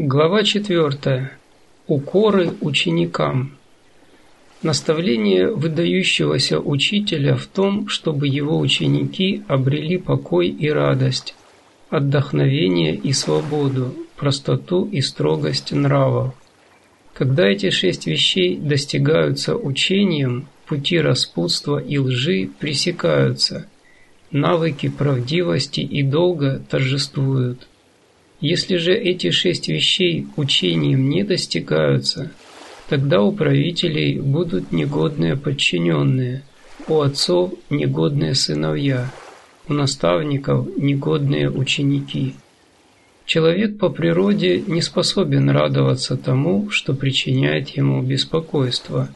Глава 4. Укоры ученикам. Наставление выдающегося учителя в том, чтобы его ученики обрели покой и радость, отдохновение и свободу, простоту и строгость нравов. Когда эти шесть вещей достигаются учением, пути распутства и лжи пресекаются, навыки правдивости и долга торжествуют. Если же эти шесть вещей учением не достигаются, тогда у правителей будут негодные подчиненные, у отцов негодные сыновья, у наставников негодные ученики. Человек по природе не способен радоваться тому, что причиняет ему беспокойство,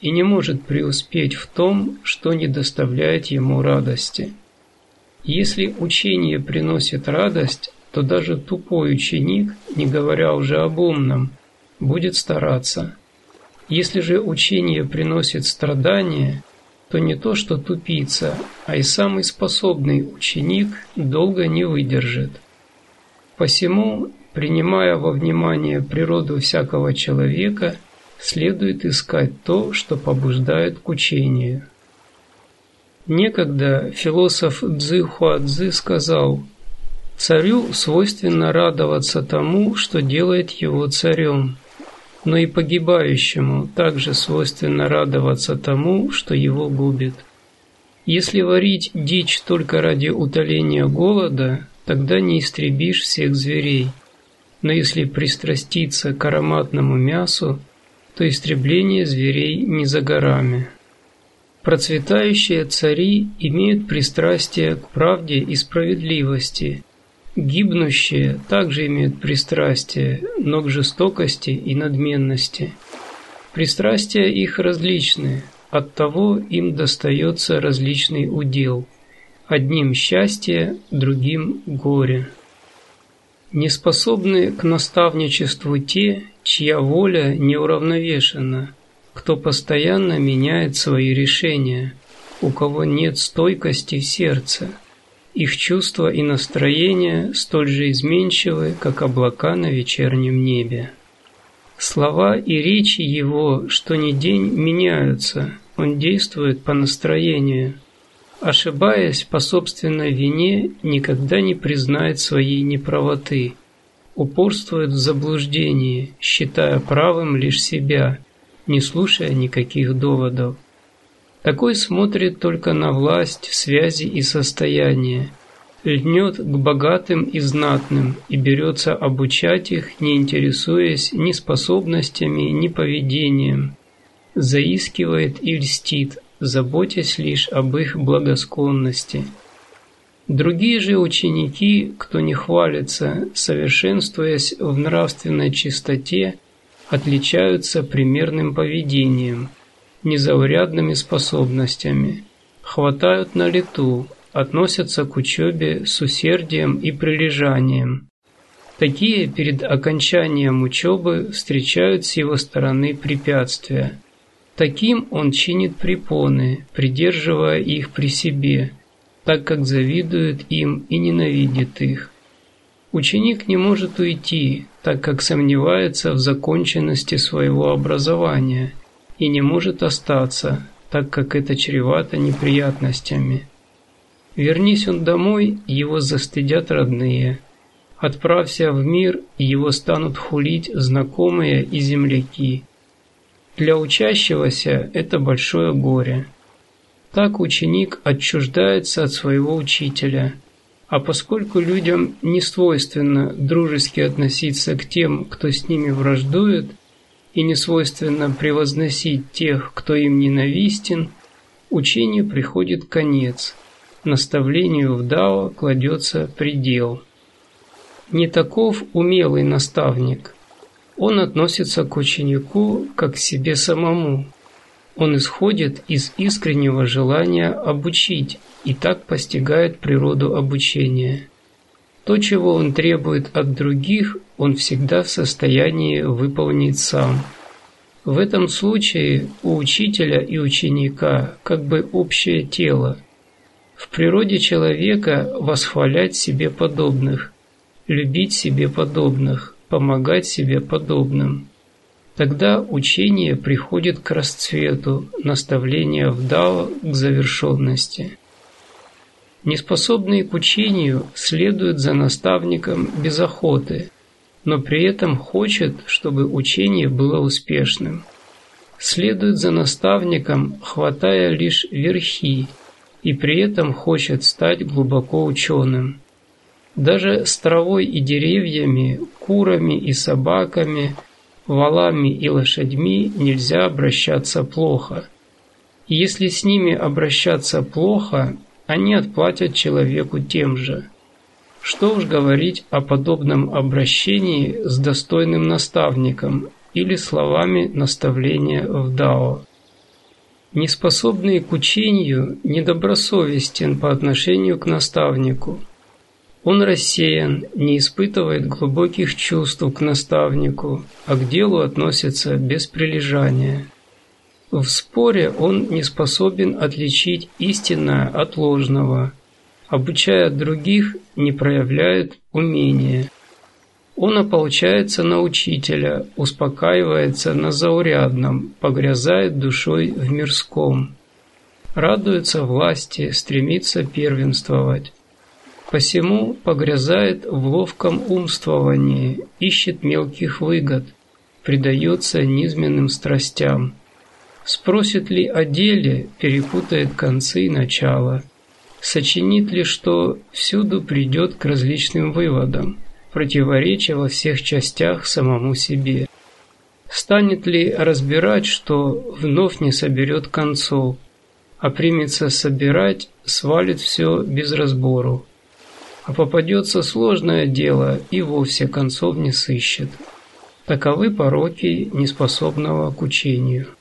и не может преуспеть в том, что не доставляет ему радости. Если учение приносит радость, то даже тупой ученик, не говоря уже об умном, будет стараться. Если же учение приносит страдания, то не то что тупица, а и самый способный ученик долго не выдержит. Посему, принимая во внимание природу всякого человека, следует искать то, что побуждает к учению. Некогда философ Цзы Хуадзи сказал – Царю свойственно радоваться тому, что делает его царем, но и погибающему также свойственно радоваться тому, что его губит. Если варить дичь только ради утоления голода, тогда не истребишь всех зверей. Но если пристраститься к ароматному мясу, то истребление зверей не за горами. Процветающие цари имеют пристрастие к правде и справедливости, Гибнущие также имеют пристрастие, но к жестокости и надменности. Пристрастия их различны, оттого им достается различный удел. Одним счастье, другим горе. Неспособны к наставничеству те, чья воля неуравновешена, кто постоянно меняет свои решения, у кого нет стойкости в сердце – их чувства и настроения столь же изменчивы, как облака на вечернем небе. Слова и речи его, что ни день, меняются, он действует по настроению. Ошибаясь по собственной вине, никогда не признает своей неправоты, упорствует в заблуждении, считая правым лишь себя, не слушая никаких доводов. Такой смотрит только на власть, связи и состояние, льнет к богатым и знатным и берется обучать их, не интересуясь ни способностями, ни поведением, заискивает и льстит, заботясь лишь об их благосклонности. Другие же ученики, кто не хвалится, совершенствуясь в нравственной чистоте, отличаются примерным поведением – незаурядными способностями, хватают на лету, относятся к учебе с усердием и прилежанием. Такие перед окончанием учебы встречают с его стороны препятствия. Таким он чинит препоны, придерживая их при себе, так как завидует им и ненавидит их. Ученик не может уйти, так как сомневается в законченности своего образования – и не может остаться, так как это чревато неприятностями. Вернись он домой, его застыдят родные. Отправься в мир, его станут хулить знакомые и земляки. Для учащегося это большое горе. Так ученик отчуждается от своего учителя. А поскольку людям не свойственно дружески относиться к тем, кто с ними враждует, и не свойственно превозносить тех, кто им ненавистен, учению приходит конец, наставлению в Дао кладется предел. Не таков умелый наставник. Он относится к ученику как к себе самому. Он исходит из искреннего желания обучить и так постигает природу обучения. То, чего он требует от других, он всегда в состоянии выполнить сам. В этом случае у учителя и ученика как бы общее тело. В природе человека восхвалять себе подобных, любить себе подобных, помогать себе подобным. Тогда учение приходит к расцвету, наставление в дао к завершенности. Неспособный к учению следует за наставником без охоты, но при этом хочет, чтобы учение было успешным. Следует за наставником, хватая лишь верхи, и при этом хочет стать глубоко ученым. Даже с травой и деревьями, курами и собаками, валами и лошадьми нельзя обращаться плохо. Если с ними обращаться плохо, они отплатят человеку тем же. Что уж говорить о подобном обращении с достойным наставником или словами наставления в Дао. Неспособный к учению недобросовестен по отношению к наставнику. Он рассеян, не испытывает глубоких чувств к наставнику, а к делу относится без прилежания. В споре он не способен отличить истинное от ложного, обучая других, не проявляет умения. Он ополчается на учителя, успокаивается на заурядном, погрязает душой в мирском. Радуется власти, стремится первенствовать. Посему погрязает в ловком умствовании, ищет мелких выгод, предается низменным страстям. Спросит ли о деле, перепутает концы и начало. Сочинит ли, что всюду придет к различным выводам, противоречия во всех частях самому себе. Станет ли разбирать, что вновь не соберет концов, а примется собирать, свалит все без разбору. А попадется сложное дело и вовсе концов не сыщет. Таковы пороки неспособного к учению.